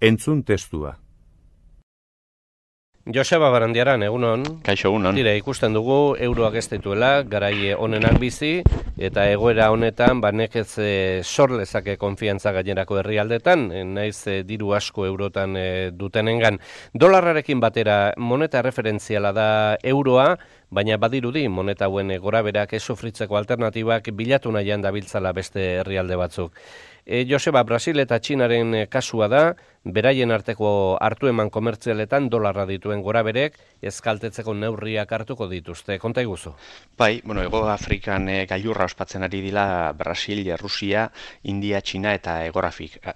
Entzun testua. Joseba Barandiaran, egunon. Kaixo, egunon. Dire, ikusten dugu, euroak ez dituela, garai onenak bizi, eta egoera honetan, banekez e, sor lezake konfiantza gainerako herrialdetan, e, naiz e, diru asko eurotan e, dutenengan. Dolarrarekin batera, moneta referentziala da euroa, baina badirudi moneta hauen gora berak ez sofritzeko alternatibak bilatu nahian dabiltzala beste herrialde batzuk. E, Joseba, Brasil eta Txinaren kasua da, beraien arteko hartu eman komertzialetan dolarra dituen gora berek, ezkaltetzeko neurriak hartuko dituzte. Konta iguzu? Bai, bueno, Ego Afrikan e, gailurra ospatzen ari dila Brasil, Rusia, India, Txina eta Ego,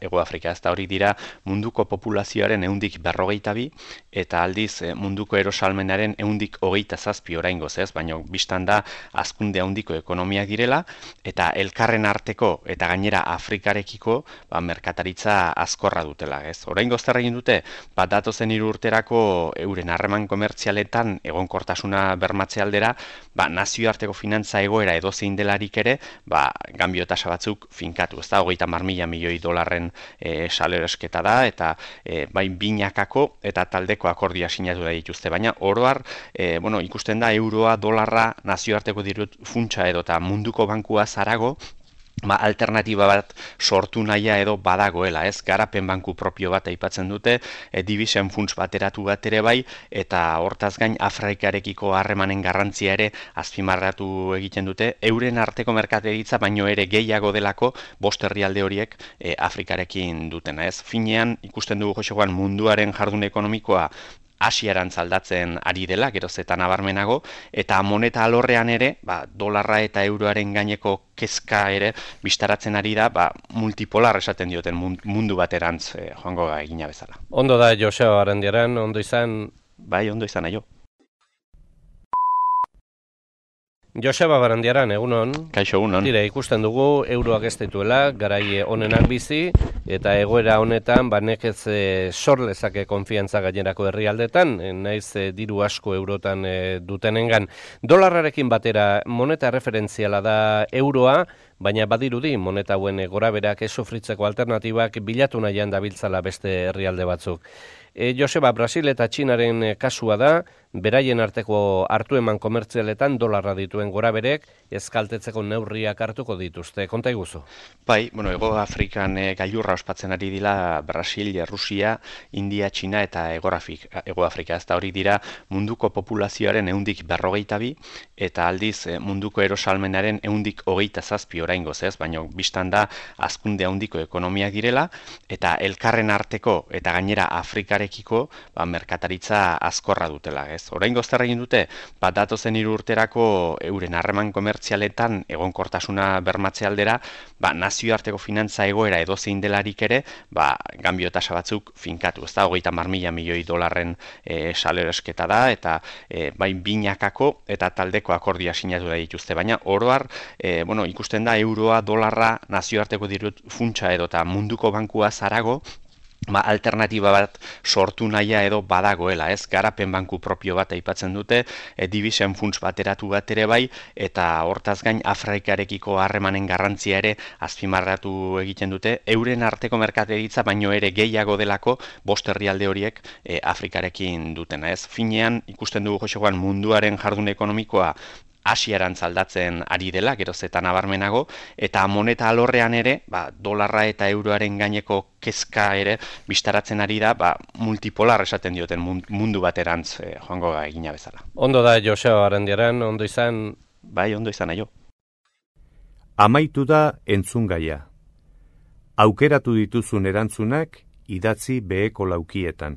Ego Afrika. Ez da hori dira munduko populazioaren eundik berrogeita bi, eta aldiz e, munduko erosalmenaren eundik hogeita zazpi orain gozez, baina biztan da azkunde handiko ekonomia girela, eta elkarren arteko eta gainera Afrikarekiko ba, merkataritza azkorra dutela, ez? Orain gozter egin dute, bat datozen hiru urterako euren harreman komertzialetan egonkortasuna bermatze aldera, ba, nazioarteko finantza egoera edo zein delarik ere, ba, gambio tasa batzuk finkatu, ez da, hogeita mar milioi dolarren e, saleresketa da, eta e, bai binakako eta taldeko akordia sinatu da dituzte, baina oroar, e, bueno, ikusten da, euroa, dolarra, nazioarteko dirut funtsa edo eta munduko bankua zarago, ba, alternatiba bat sortu naia edo badagoela, ez? Garapen banku propio bat aipatzen dute, e, divisen funts bateratu bat ere bai, eta hortaz gain Afrikarekiko harremanen garrantzia ere azpimarratu egiten dute, euren arteko merkateritza baino ere gehiago delako bost herrialde horiek e, Afrikarekin dutena, ez? Finean ikusten dugu joxoan munduaren jardun ekonomikoa asiarantz aldatzen ari dela, geroz eta nabarmenago, eta moneta alorrean ere, ba, dolarra eta euroaren gaineko kezka ere bistaratzen ari da, ba, multipolar esaten dioten mundu baterantz eh, joango egina bezala. Ondo da, Joseo Arandiaran, ondo izan... Bai, ondo izan, aio. Joseba Barandiaran, egunon. Kaixo, egunon. Dire, ikusten dugu, euroak ez dituela, garai onenak bizi, eta egoera honetan, banekez e, sor lezake konfiantza gainerako herrialdetan, e, naiz e, diru asko eurotan e, dutenengan. Dolarrarekin batera, moneta referentziala da euroa, baina badirudi moneta hauen gora berak ez sofritzeko alternatibak bilatu nahian dabiltzala beste herrialde batzuk. E, Joseba, Brasil eta Txinaren kasua da, beraien arteko hartu eman komertzialetan dolarra dituen gora berek, ezkaltetzeko neurriak hartuko dituzte. Konta iguzu? Bai, bueno, Ego Afrikan e, gailurra ospatzen ari dila Brasil, Rusia, India, Txina eta Ego, Ego Afrika. Ez da hori dira munduko populazioaren eundik berrogeita bi, eta aldiz e, munduko erosalmenaren eundik hogeita zazpi orain gozez, baina biztan da azkunde handiko ekonomia girela, eta elkarren arteko eta gainera Afrikarekiko ba, merkataritza azkorra dutela. Ez? Orain gozter egin dute, bat datozen hiru urterako euren harreman komertzialetan egonkortasuna bermatze aldera, ba, nazioarteko finantza egoera edo zein delarik ere, ba, gambio tasa batzuk finkatu. Ez da, hogeita mar mila milioi dolarren e, saleresketa da, eta e, bai binakako eta taldeko akordia sinatu da dituzte. Baina, oroar, e, bueno, ikusten da, euroa, dolarra, nazioarteko dirut funtsa edo eta munduko bankua zarago, ba, alternatiba bat sortu naia edo badagoela, ez? Garapen banku propio bat aipatzen dute, e, divisen funts bateratu bat ere bai, eta hortaz gain Afrikarekiko harremanen garrantzia ere azpimarratu egiten dute, euren arteko merkateritza baino ere gehiago delako bost herrialde horiek e, Afrikarekin dutena, ez? Finean ikusten dugu joxegoan munduaren jardun ekonomikoa asiaran zaldatzen ari dela, geroz eta nabarmenago, eta moneta alorrean ere, ba, dolarra eta euroaren gaineko kezka ere, bistaratzen ari da, ba, multipolar esaten dioten mundu baterantz eh, joango egina bezala. Ondo da, Joseo Arandiaran, ondo izan? Bai, ondo izan, aio. Amaitu da entzun gaia. Aukeratu dituzun erantzunak idatzi beheko laukietan.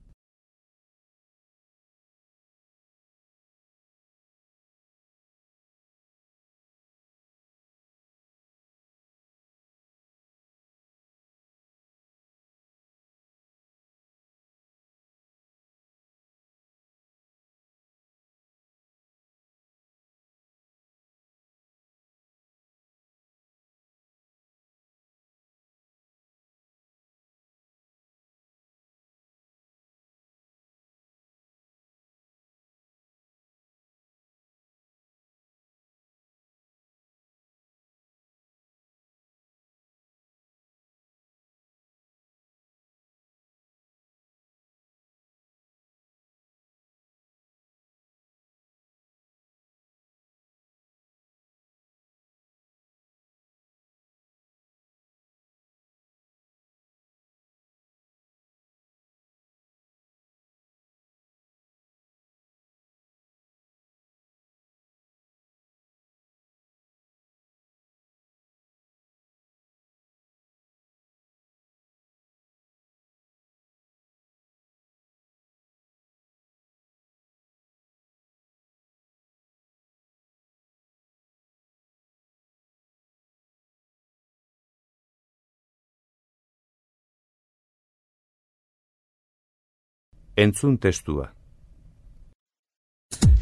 Entzun testua.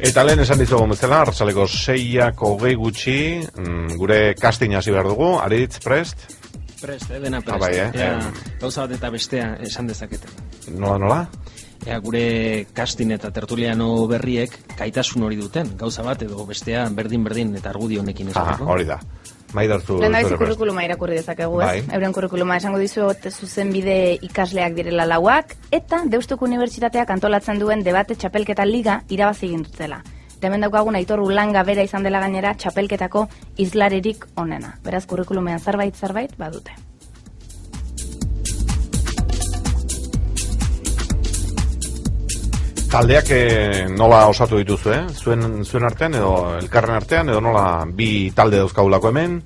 Eta lehen esan dizugu bezala, arrasaleko seiako gehi gutxi, mm, gure casting hasi behar dugu, Aritz, prest? Prest, eh, dena prest. Ah, bai, eh? Ea, gauza bat eta bestea esan dezakete. Nola, nola? Ea, gure casting eta tertuliano berriek kaitasun hori duten, gauza bat edo bestea berdin-berdin eta argudio honekin esateko. hori da. Maidartu Lehen kurrikuluma irakurri dezakegu, ez? Bai. Euren kurrikuluma esango dizu zuzen bide ikasleak direla lauak, eta Deustuko Unibertsitateak antolatzen duen debate txapelketa liga irabazi egin dutela. Hemen daukagun aitor langa bera izan dela gainera txapelketako izlarerik onena. Beraz, kurrikulumean zerbait zerbait badute. Taldeak eh, nola osatu dituzu, eh? Zuen, zuen artean edo elkarren artean edo nola bi talde dauzkagulako hemen?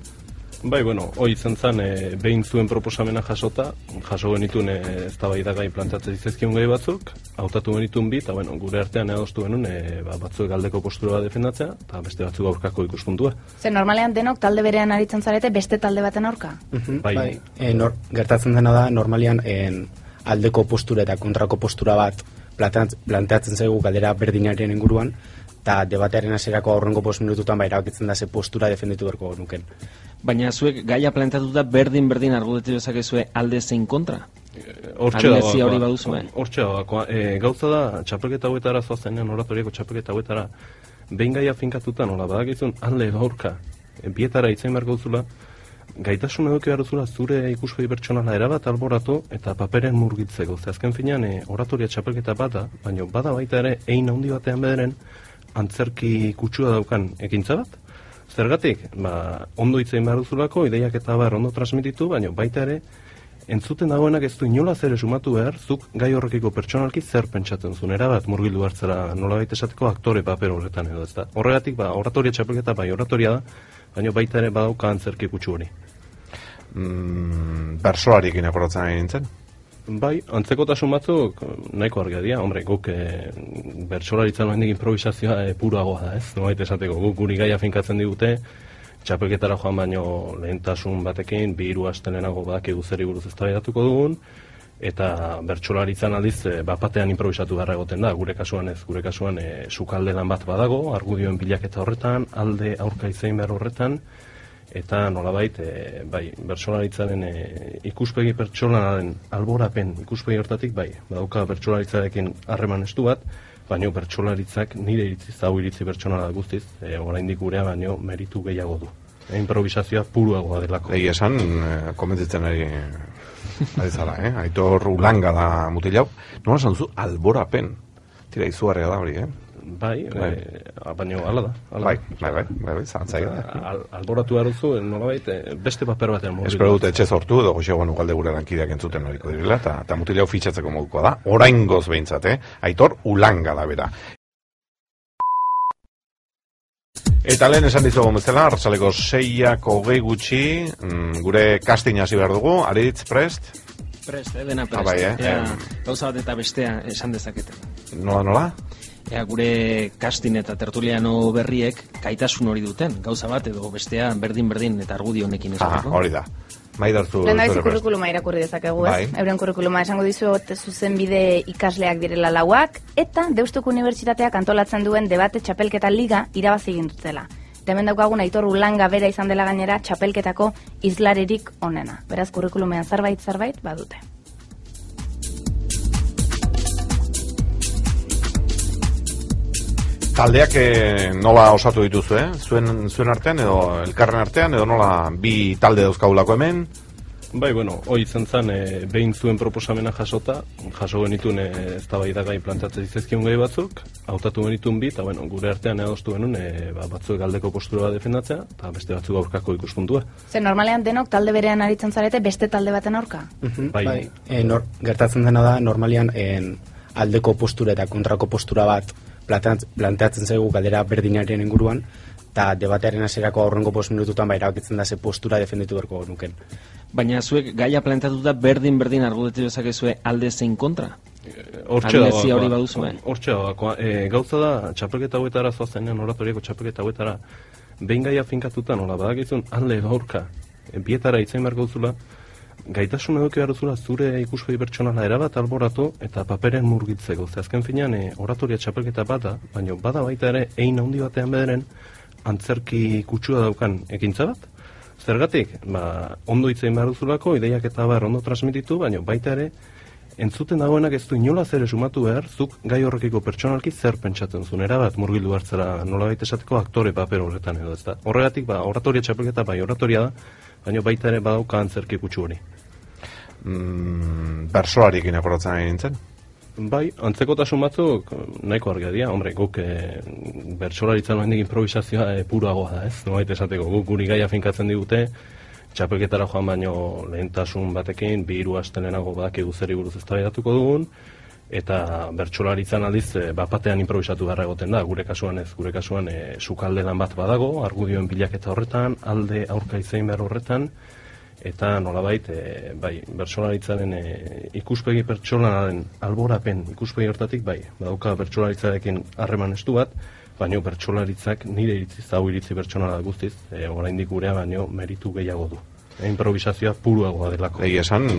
Bai, bueno, hoi izan zen e, behin zuen proposamena jasota, jaso genituen e, ez da bai da gai plantatzen dizezkion gai batzuk, hautatu genituen bi, eta bueno, gure artean edostu genuen e, ba, batzuek aldeko postura bat defendatzea, eta beste batzuk aurkako ikuspuntua. Ze normalean denok talde berean aritzen zarete beste talde baten aurka? Bai, bai. E, nor, gertatzen dena da, normalean en, aldeko postura eta kontrako postura bat planteatzen zaigu galdera berdinaren inguruan, eta debatearen hasierako aurrengo post minututan bai erabakitzen da ze postura defenditu berko nuken. Baina zuek gaia planteatuta berdin berdin argudetu dezakezue alde zein kontra? Hortxe da, hori baduzu, eh? Hortxe da, e, gauza da, txapelketa hauetara zoazenean, oratoriako txapelketa hauetara, behin gaia finkatuta, nola, badakizun, alde gaurka, e, bietara itzain behar gauzula, gaitasun eduki behar duzula zure ikuspegi pertsonala erabat alboratu eta paperen murgitzeko. Ze azken finean, e, oratoria txapelketa bada, baina bada baita ere, egin handi batean bederen, antzerki kutsua daukan ekintza bat. Zergatik, ba, ondo itzein behar duzulako, ideiak eta behar ondo transmititu, baina baita ere, entzuten dagoenak ez du inola zer esumatu behar, zuk gai horrekiko pertsonalki zer pentsatzen zuen, erabat murgildu hartzera nola baita esateko aktore paper horretan edo ez da. Horregatik, ba, oratoria txapelketa bai oratoria da, baina baita ere badauka antzerki kutsu hori. Mm, Bersoariekin akordatzen ari nintzen? Bai, antzekotasun batzuk nahiko argia dira, hombre, guk e, bertsolaritzan noen improvisazioa e, puruagoa da, ez? Nobait esateko, guk guri gaia finkatzen digute, txapelketara joan baino lehentasun batekin, bi hiru astelenago badak eguzeri buruz ez dugun, eta bertsolaritzan aldiz, e, bapatean improvisatu beharra egoten da, gure kasuan ez, gure kasuan e, sukalde lan bat badago, argudioen bilaketa horretan, alde aurka izein behar horretan, eta nolabait e, bai bertsolaritzaren e, ikuspegi pertsonalaren alborapen ikuspegi hortatik bai badauka bertsolaritzarekin harreman estu bat baino bertsolaritzak nire iritzi zau iritzi pertsonala guztiz e, oraindik gurea baino meritu gehiago du improvisazioa puruagoa delako Egi esan e, komentitzen ari ari zara, eh? Aitor ulanga da mutilau. Nola esan duzu alborapen. Tira izugarria da hori, eh? bai, bai. E, baina hala da. Ala bai, bai, bai, bai, bai, zantzai da. Al, alboratu behar nola baita, beste paper batean modu. Espero dute etxe sortu edo goxego nukalde gure lankideak entzuten horiko direla, eta ta mutilau fitxatzeko moduko da. Orain goz behintzat, eh? Aitor, ulanga da bera. Eta lehen esan dizugu bezala, arrasaleko seiako gehi gutxi, mm, gure casting hasi behar dugu, Aritz, prest? Prest, eh, dena prest. Ah, bai, eh? Ea, gauza bat eta bestea esan dezakete. Nola, nola? Ea, gure kastin eta tertuliano berriek kaitasun hori duten, gauza bat edo bestea berdin-berdin eta argudio honekin ez Ah, hori da. Mai dartu. Lehen kurrikuluma irakurri dezakegu, ez? Bai. Euren kurrikuluma esango dizu zuzen bide ikasleak direla lauak, eta Deustuko Unibertsitateak antolatzen duen debate txapelketa liga irabazi gintutela. Hemen daukagun aitor langa bera izan dela gainera txapelketako izlarerik onena. Beraz, kurrikulumean zerbait-zerbait badute. Taldeak e, nola osatu dituzu, eh? Zuen, zuen artean edo elkarren artean edo nola bi talde dauzkagulako hemen? Bai, bueno, hoi izan zen e, behin zuen proposamena jasota, jaso genituen e, ez da bai da gai plantatzen dizezkion gai batzuk, hautatu genituen bi, eta bueno, gure artean edostu genuen e, ba, batzuek aldeko postura defendatzea, eta beste batzuk aurkako ikuspuntua. Ze normalean denok talde berean aritzen zarete beste talde baten aurka? Bai, bai. E, nor, gertatzen dena da, normalian en, aldeko postura eta kontrako postura bat planteatzen zaigu galdera berdinaren inguruan, eta debatearen hasierako aurrengo post minututan bai erabakitzen da ze postura defenditu berko nuken. Baina zuek gaia planteatuta berdin berdin argudetu dezakezue alde zein kontra? Hortxe da, hori baduzu, eh? Hortxe da, e, gauza da, txapelketa huetara zoazenean, oratoriako txapelketa huetara, behin gaia finkatuta, nola, badakizun, alde gaurka, e, bietara itzain behar gauzula, gaitasun eduki behar duzula zure ikuspegi pertsonala erabat alboratu eta paperen murgitzeko. Ze azken finean, e, oratoria txapelketa bada, baina bada baita ere, egin handi batean bederen, antzerki kutsua daukan ekintza bat. Zergatik, ba, ondo itzein behar duzulako, ideiak eta behar ondo transmititu, baina baita ere, entzuten dagoenak ez du inola zer esumatu behar, zuk gai horrekiko pertsonalki zer pentsatzen zuen, erabat murgildu hartzera nola baita esateko aktore paper horretan edo ez da. Horregatik, ba, oratoria txapelketa bai oratoria da, baina baita ere badauka antzerki kutsu hori mm, bersoariekin akordatzen ari nintzen? Bai, antzekotasun batzuk nahiko argia dira, hombre, guk e, bersolaritzan noen improvisazioa e, puruagoa da, ez? Nobait esateko, guk guri gaia finkatzen digute, txapelketara joan baino lehentasun batekin, bi hiru astelenago badak eguzeri buruz ez dugun, eta bertsolaritzan aldiz e, bapatean improvisatu beharra egoten da, gure kasuan ez, gure kasuan e, sukalde lan bat badago, argudioen bilaketa horretan, alde aurka izein behar horretan, eta nolabait e, bai bertsolaritzaren e, ikuspegi pertsonalaren alborapen ikuspegi hortatik bai badauka bertsolaritzarekin harreman estu bat baino bertsolaritzak nire iritzi zau iritzi pertsonala guztiz e, oraindik gurea baino meritu gehiago du e, improvisazioa puruagoa delako Egi esan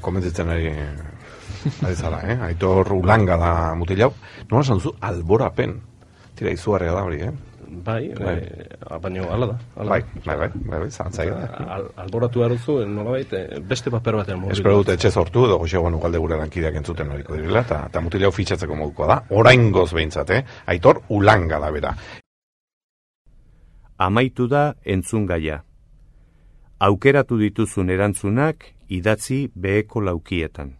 komentitzen ari ari eh? Aitor ulanga da mutilau. Nola esan duzu alborapen Tira, izugarria da hori, eh? Bai, bai. E, baina ala da. Ala bai, bai, bai, bai, bai, zantzai da. Al, alboratu eruzu, nola baita, beste paper batean modu. Espero dute etxe sortu edo goxio gano galde gure lankideak entzuten horiko direla, eta ta mutileau fitxatzeko moduko da. Orain goz behintzat, eh? Aitor, ulanga da bera. Amaitu da entzun gaia. Aukeratu dituzun erantzunak idatzi beheko laukietan.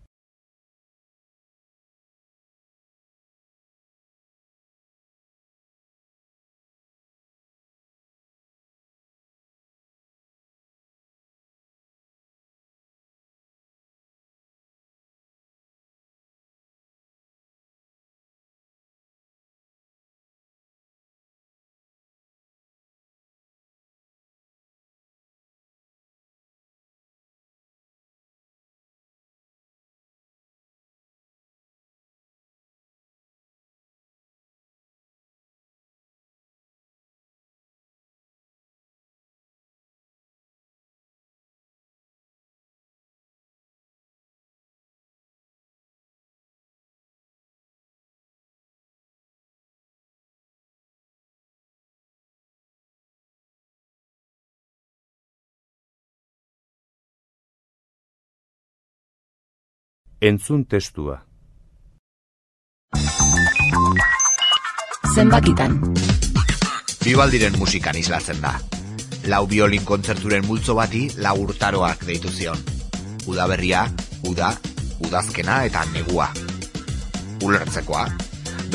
Entzun testua. Zenbakitan. Bibaldiren musikan islatzen da. Lau biolin kontzerturen multzo bati lau urtaroak deitu zion. Udaberria, uda, udazkena eta negua. Ulertzekoa.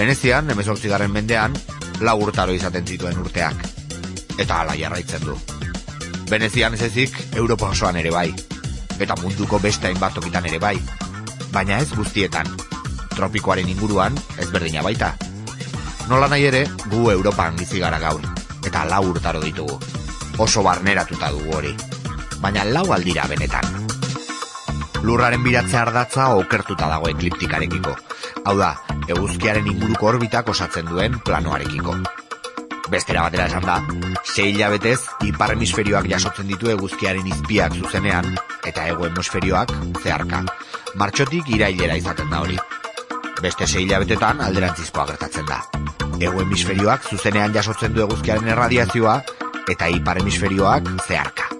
Venezian, emezortzigarren mendean, lau urtaro izaten zituen urteak. Eta ala jarraitzen du. Venezian ez ezik, Europa osoan ere bai. Eta munduko beste hainbat tokitan ere bai baina ez guztietan. Tropikoaren inguruan ez berdina baita. Nola nahi ere, gu Europan bizi gara gaur, eta lau urtaro ditugu. Oso barneratuta dugu hori. Baina lau aldira benetan. Lurraren biratze ardatza okertuta dago ekliptikarekiko. Hau da, eguzkiaren inguruko orbitak osatzen duen planoarekiko. Bestera batera esan da, sei hilabetez, ipar hemisferioak jasotzen ditu eguzkiaren izpiak zuzenean, eta ego hemisferioak zeharka. Martxotik irailera izaten da hori. Beste sei hilabetetan alderantzizkoa gertatzen da. Ego hemisferioak zuzenean jasotzen du eguzkiaren erradiazioa, eta ipar hemisferioak zeharka.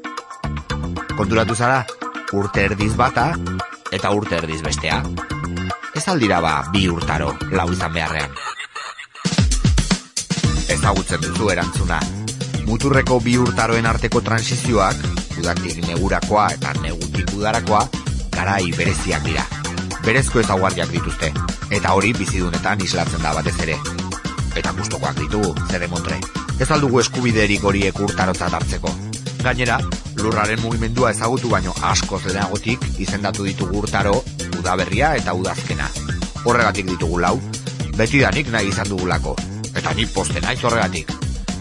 Konturatu zara, urte erdiz bata, eta urte erdiz bestea. Ez aldira ba, bi urtaro, lau izan beharrean ezagutzen duzu erantzuna. Muturreko bi urtaroen arteko transizioak, udatik negurakoa eta negutik udarakoa, garai bereziak dira. Berezko ezaguardiak dituzte, eta hori bizidunetan islatzen da batez ere. Eta gustokoak ditugu, zede montre. Ez aldugu eskubiderik horiek urtarotzat hartzeko. Gainera, lurraren mugimendua ezagutu baino asko zedeagotik izendatu ditugu urtaro, udaberria eta udazkena. Horregatik ditugu lau, betidanik nahi izan dugulako, eta ni poste naiz horregatik.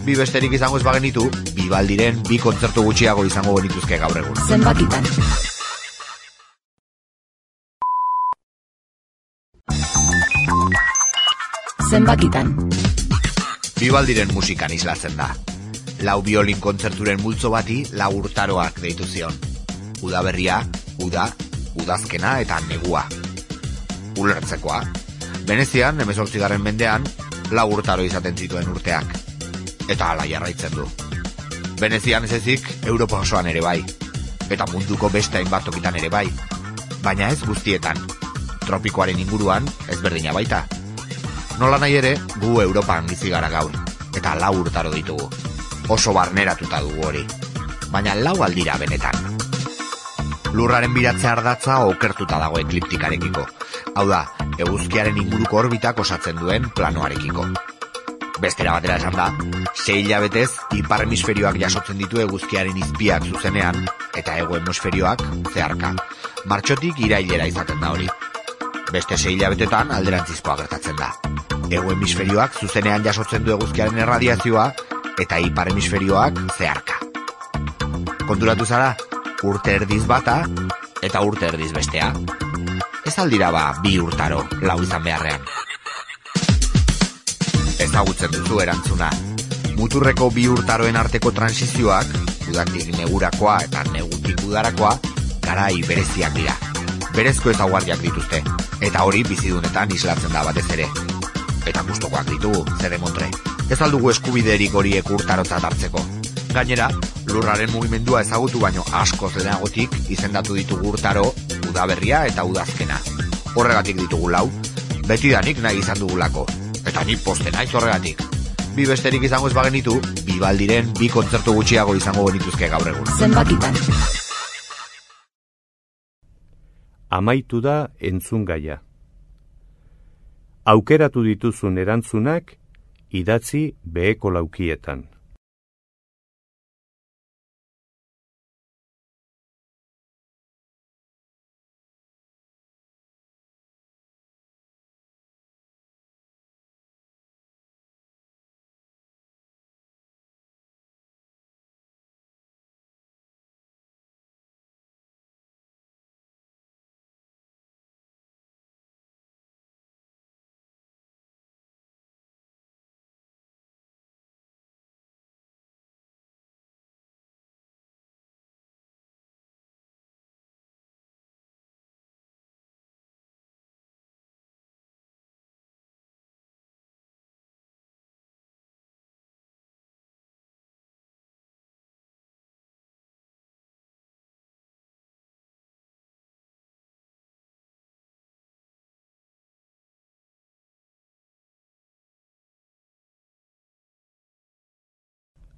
Bi besterik izango ez bagenitu, bi baldiren bi kontzertu gutxiago izango genituzke gaur egun. Zenbakitan. Zenbakitan. Bi baldiren musikan islatzen da. Lau biolin kontzerturen multzo bati lau urtaroak deitu zion. Udaberria, uda, udazkena eta negua. Ulertzekoa. Venezian, emezortzigarren mendean, lau urtaro izaten zituen urteak. Eta ala jarraitzen du. Venezian ez ezik, Europa osoan ere bai. Eta munduko beste hainbat tokitan ere bai. Baina ez guztietan. Tropikoaren inguruan, ez berdina baita. Nola nahi ere, gu Europan bizi gara gaur. Eta lau urtaro ditugu. Oso barneratuta dugu hori. Baina lau aldira benetan. Lurraren biratze ardatza okertuta dago ekliptikarekiko. Hau da, eguzkiaren inguruko orbitak osatzen duen planoarekiko. Bestera batera esan da, sei hilabetez, ipar hemisferioak jasotzen ditu eguzkiaren izpiak zuzenean, eta ego hemisferioak zeharka. Martxotik irailera izaten da hori. Beste sei hilabetetan alderantzizkoa gertatzen da. Ego hemisferioak zuzenean jasotzen du eguzkiaren erradiazioa, eta ipar hemisferioak zeharka. Konturatu zara, urte erdiz bata, eta urte erdiz bestea. Ez aldira ba, bi urtaro, lau izan beharrean ezagutzen duzu erantzuna. Muturreko bi urtaroen arteko transizioak, udatik negurakoa eta negutik udarakoa, garai bereziak dira. Berezko ezaguardiak dituzte, eta hori bizidunetan islatzen da batez ere. Eta gustokoak ditugu, zede montre. Ez aldugu eskubiderik horiek urtarotzat hartzeko. Gainera, lurraren mugimendua ezagutu baino askoz lehenagotik izendatu ditugu urtaro, udaberria eta udazkena. Horregatik ditugu lau, betidanik nahi izan dugulako, eta ni poste naiz horregatik. Bi besterik izango ez bagenitu, bi baldiren bi kontzertu gutxiago izango genituzke gaur egun. Zenbakitan. Amaitu da entzun gaia. Aukeratu dituzun erantzunak idatzi beheko laukietan.